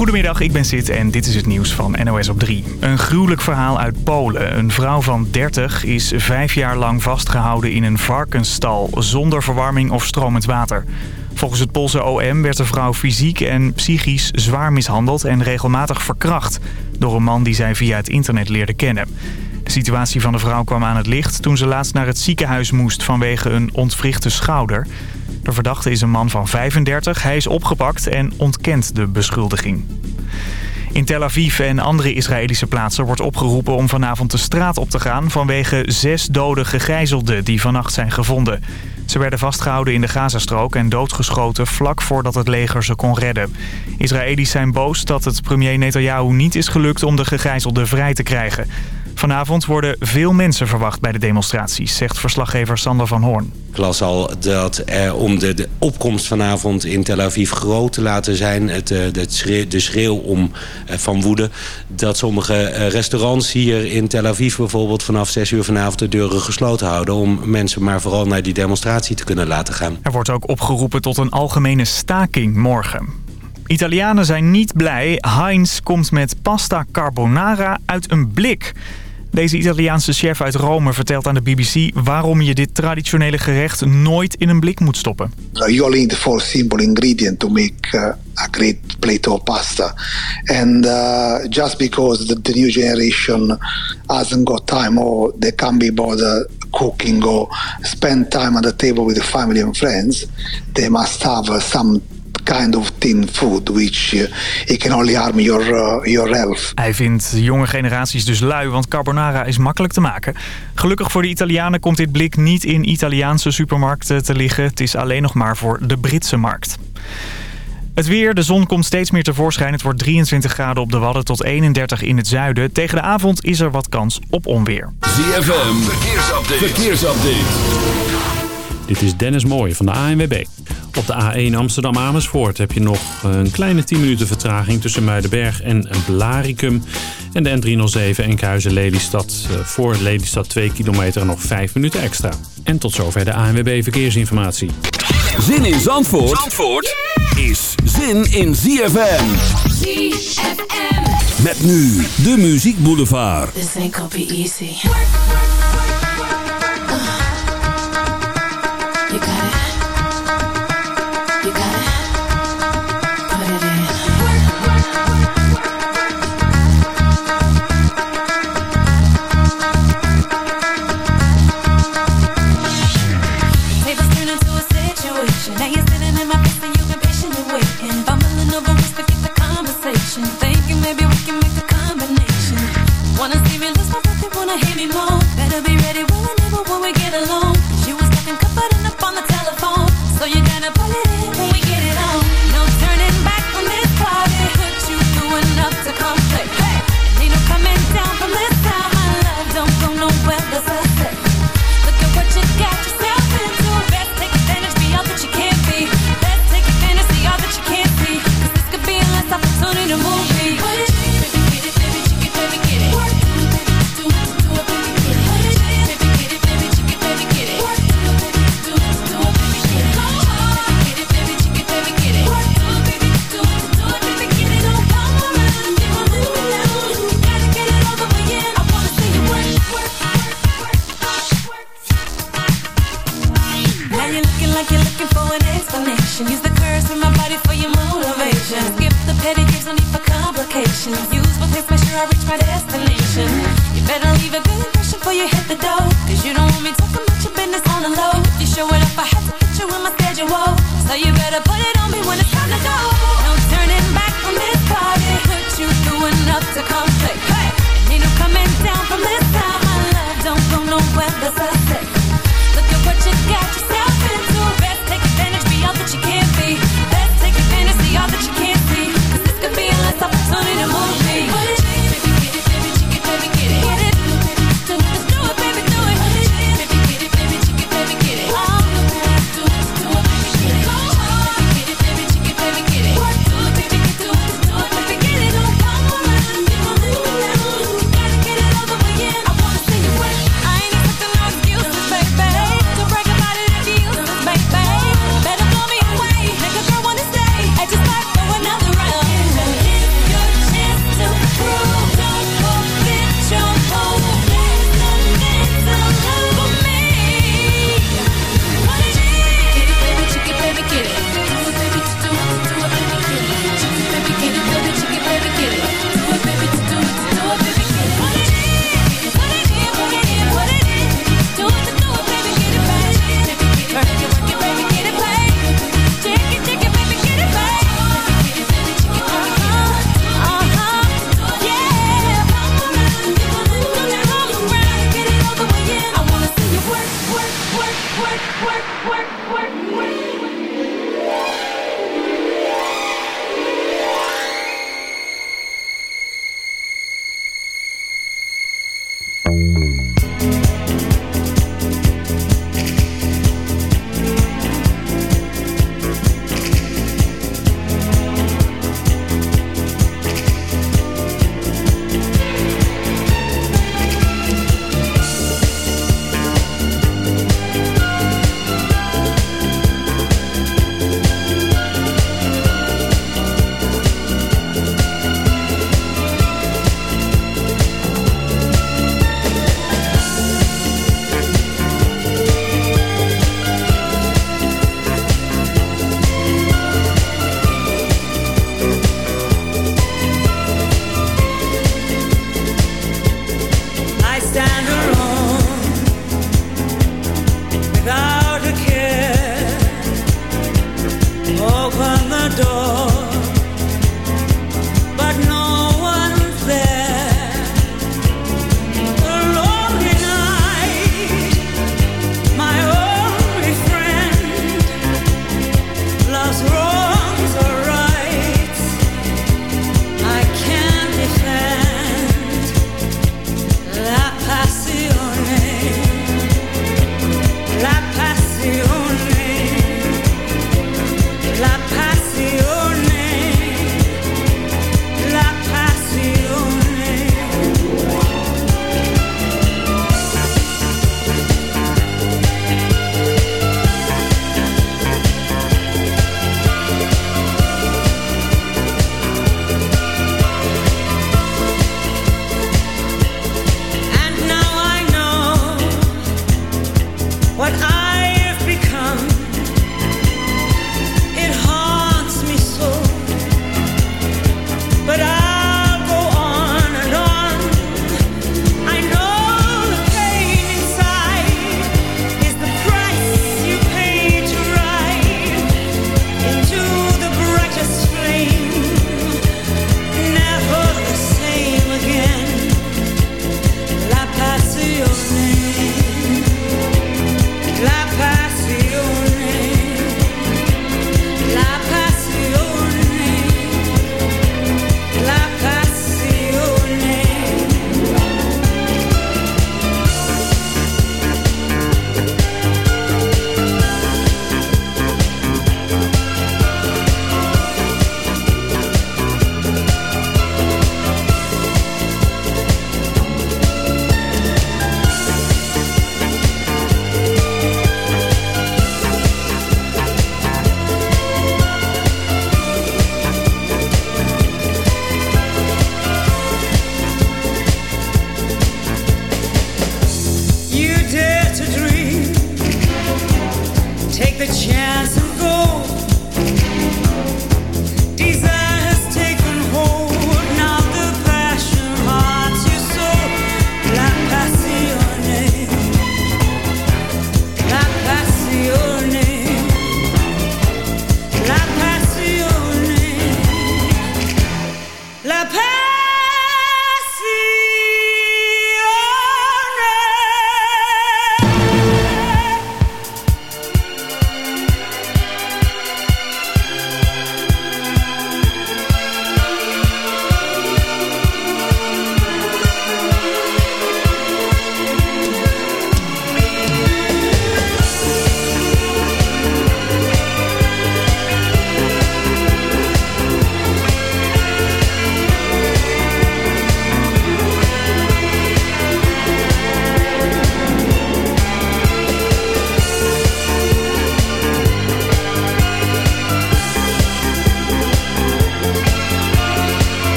Goedemiddag, ik ben Sid en dit is het nieuws van NOS op 3. Een gruwelijk verhaal uit Polen. Een vrouw van 30 is vijf jaar lang vastgehouden in een varkensstal... zonder verwarming of stromend water. Volgens het Poolse OM werd de vrouw fysiek en psychisch zwaar mishandeld... en regelmatig verkracht door een man die zij via het internet leerde kennen. De situatie van de vrouw kwam aan het licht toen ze laatst naar het ziekenhuis moest... vanwege een ontwrichte schouder... De verdachte is een man van 35. Hij is opgepakt en ontkent de beschuldiging. In Tel Aviv en andere Israëlische plaatsen wordt opgeroepen om vanavond de straat op te gaan... vanwege zes dode gegijzelden die vannacht zijn gevonden. Ze werden vastgehouden in de Gazastrook en doodgeschoten vlak voordat het leger ze kon redden. Israëli's zijn boos dat het premier Netanyahu niet is gelukt om de gegijzelden vrij te krijgen. Vanavond worden veel mensen verwacht bij de demonstraties, zegt verslaggever Sander van Hoorn. Ik las al dat er om de, de opkomst vanavond in Tel Aviv groot te laten zijn... Het, eh, de, schreeuw, de schreeuw om, eh, van woede... dat sommige eh, restaurants hier in Tel Aviv bijvoorbeeld... vanaf 6 uur vanavond de deuren gesloten houden... om mensen maar vooral naar die demonstratie te kunnen laten gaan. Er wordt ook opgeroepen tot een algemene staking morgen. Italianen zijn niet blij. Heinz komt met pasta carbonara uit een blik... Deze Italiaanse chef uit Rome vertelt aan de BBC waarom je dit traditionele gerecht nooit in een blik moet stoppen. You only need four simple ingredients to make uh, a great plate of pasta. And uh, just because the, new generation hasn't got time or they can't be bothered cooking or spend time at the table with the family and friends, they must have some kind of thin food, which uh, it can only harm your, uh, your health. Hij vindt jonge generaties dus lui, want carbonara is makkelijk te maken. Gelukkig voor de Italianen komt dit blik niet in Italiaanse supermarkten te liggen. Het is alleen nog maar voor de Britse markt. Het weer, de zon komt steeds meer tevoorschijn. Het wordt 23 graden op de Wadden tot 31 in het zuiden. Tegen de avond is er wat kans op onweer. ZFM, verkeersupdate. verkeersupdate. Dit is Dennis Mooij van de ANWB. Op de A1 Amsterdam-Amersfoort heb je nog een kleine 10 minuten vertraging tussen Muidenberg en Blaricum. En de N307 Enkhuizen-Lelystad eh, voor Lelystad 2 kilometer nog 5 minuten extra. En tot zover de ANWB Verkeersinformatie. Zin in Zandvoort, Zandvoort is zin in ZFM. ZFM. Met nu de Muziek Boulevard. This ain't gonna be easy.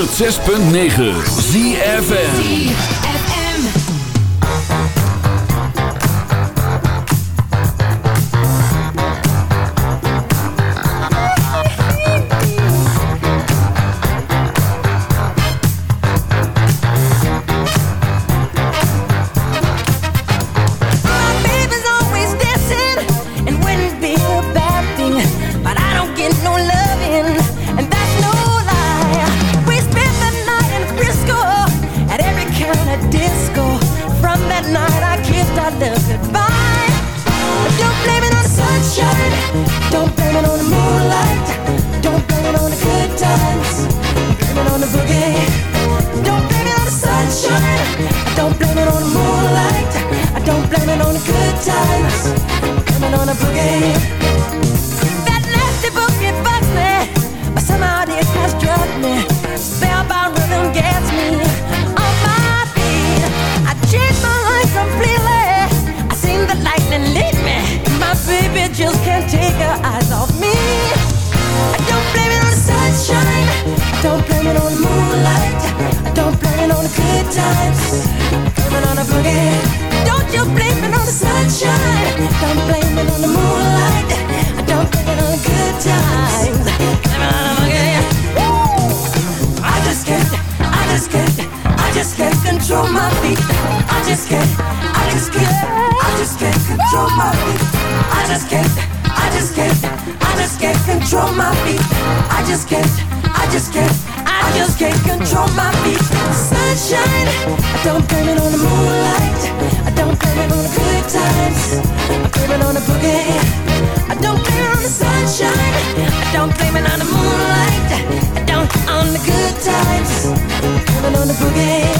106.9 ZFN I'm on boogie. I don't blame it on the sunshine. I don't blame it on the moonlight. I don't on the good times. On boogie.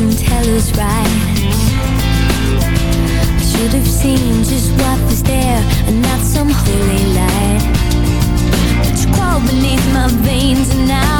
fortune teller's right. I should have seen just what was there And not some holy light. But you crawled beneath my veins and now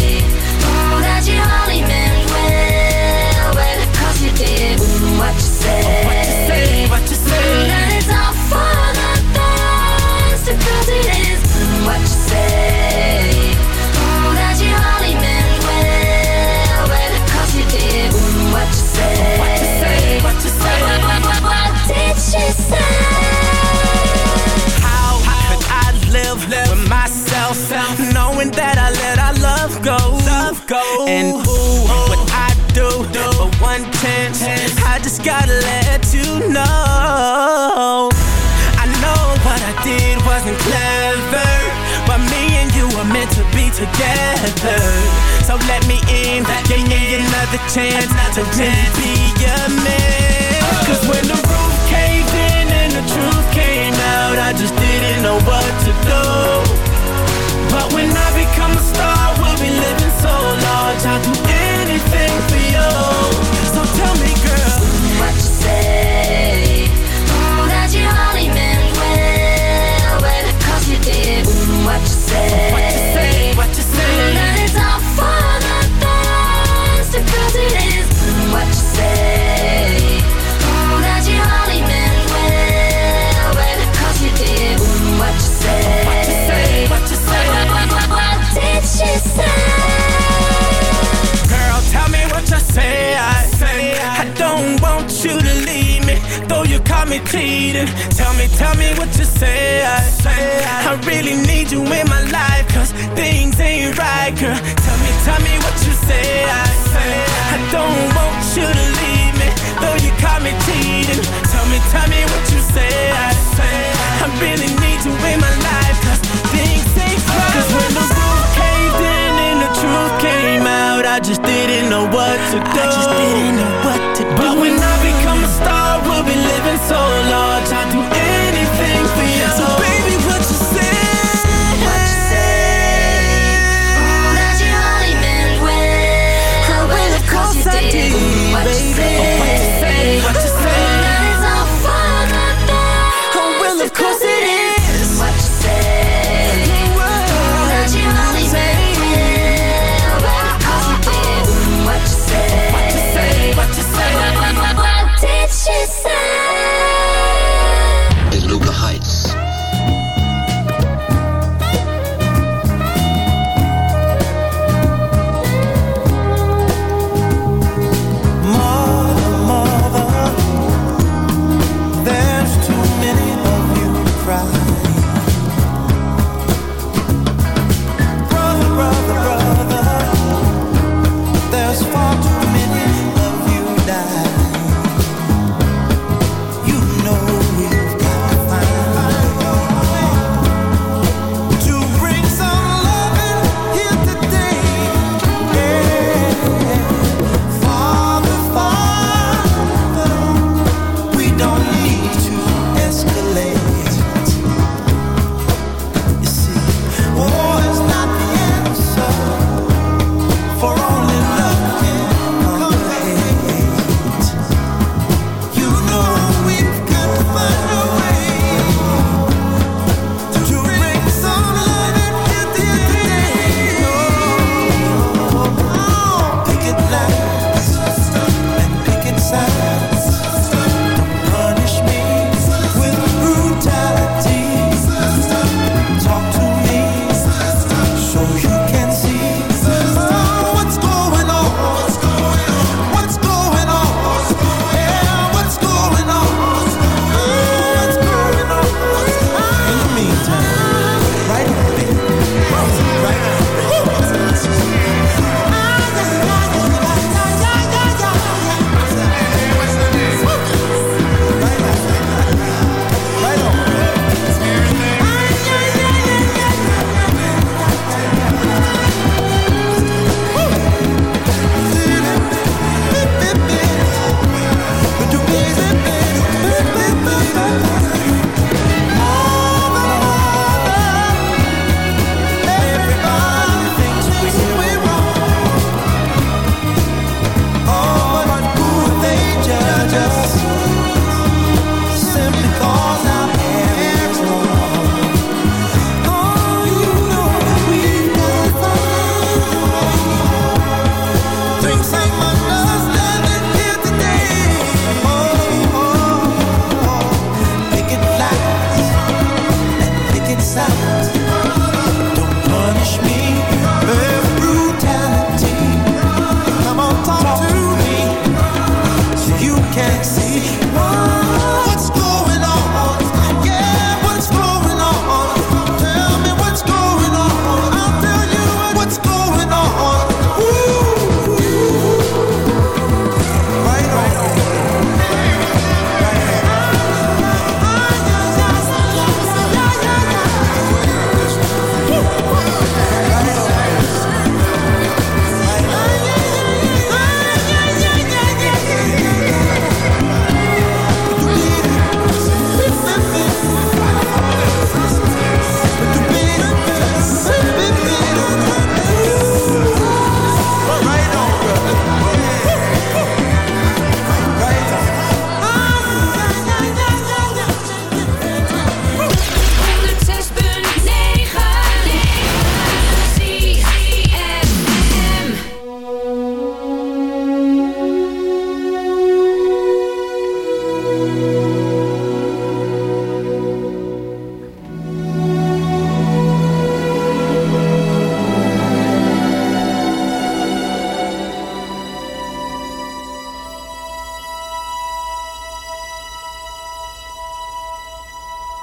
What you say? what you say, what you Mm, say. that it's all for the best, cause it is. Mm, what you say? Mm, that you only meant well, well, cause you did. Mm, what you say? What you say, what you say. What, what, what, what did she say? How could I live with myself, knowing that I let our love go? Love go. And ooh, what I do for one chance, just gotta let you know. I know what I did wasn't clever, but me and you were meant to be together. So let me in, give me another chance to really be your man. Cause when the roof caved in and the truth came out, I just didn't know what to do. But when I become a star,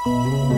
Música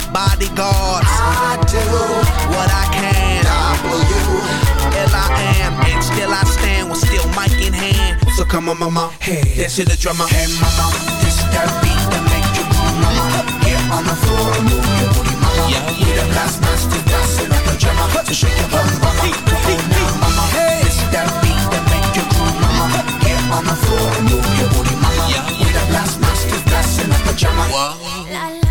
bodyguards. I do what I can. W L I am, and still I stand with still mic in hand. So come on, mama, hey, dance to the drummer. Hey, mama, this that beat that make you move, mama. Get on the floor and move your booty, mama. Yeah, yeah. We the blast masters, dancing up the drummer. So shake your bum, mama. Come on now, mama. Hey, this that beat that make you move, mama. Get on the floor and move your booty, mama. Yeah, yeah. We the blast masters, dancing up the drummer.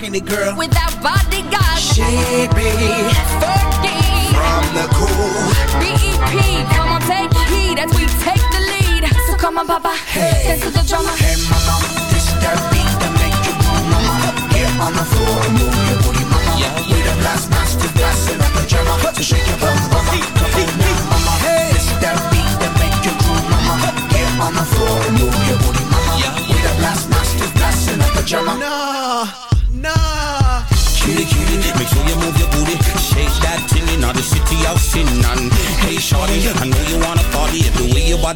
How rocking it, girl. Without bodyguards, She be Fergie, from the cool. BEP. Come on, take heed as we take the lead. So come on, Papa, dance to the drummer. Hey mama, this that beat that make you move, mama. Get on the floor move your booty, mama. We the blast masters, blasting up the drummer. So shake your bum,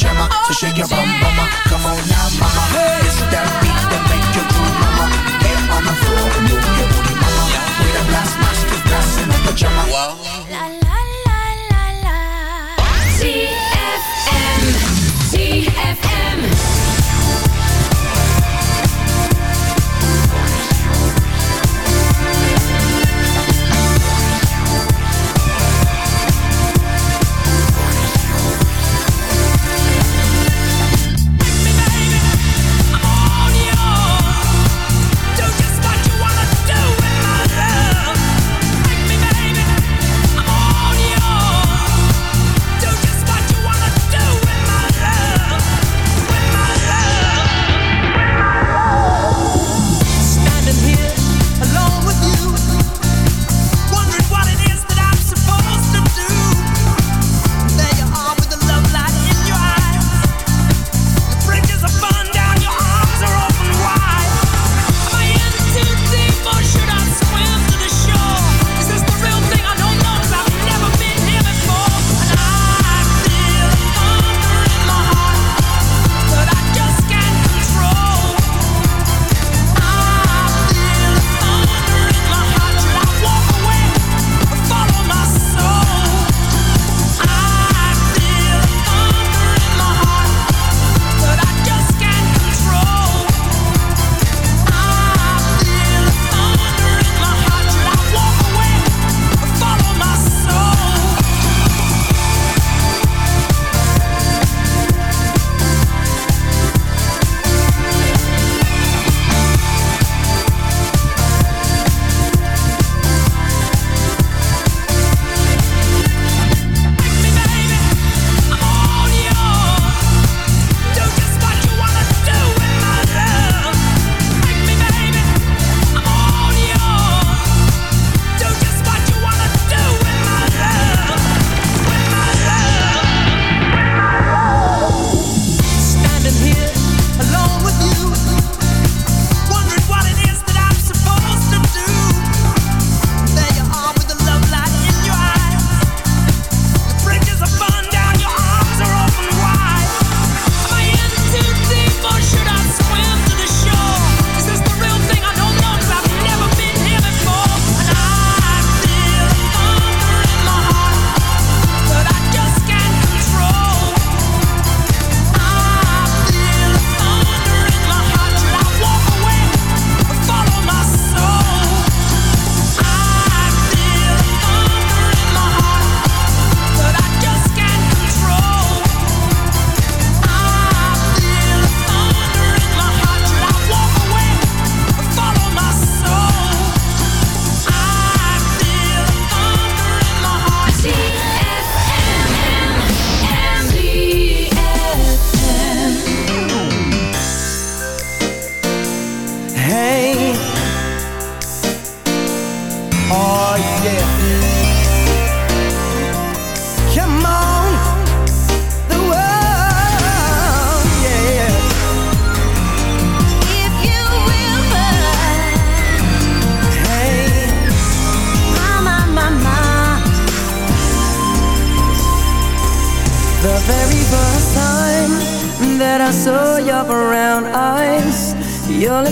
So shake your bum, mama. Come on now, mama. It's that beat that make you groove, mama. Get on the floor move your booty, mama. With a blast, master, blast in a pajama. ZFM,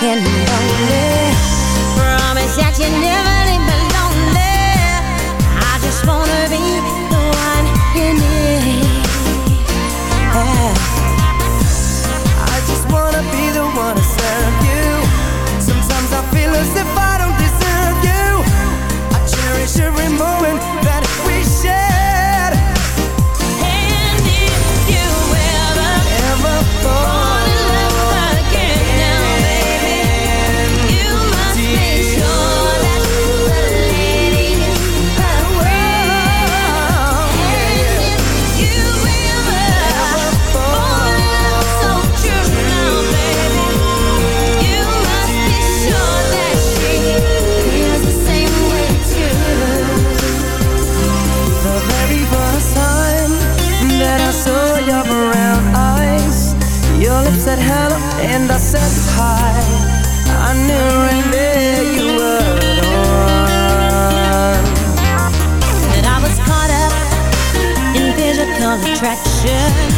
and only, promise that you never attraction.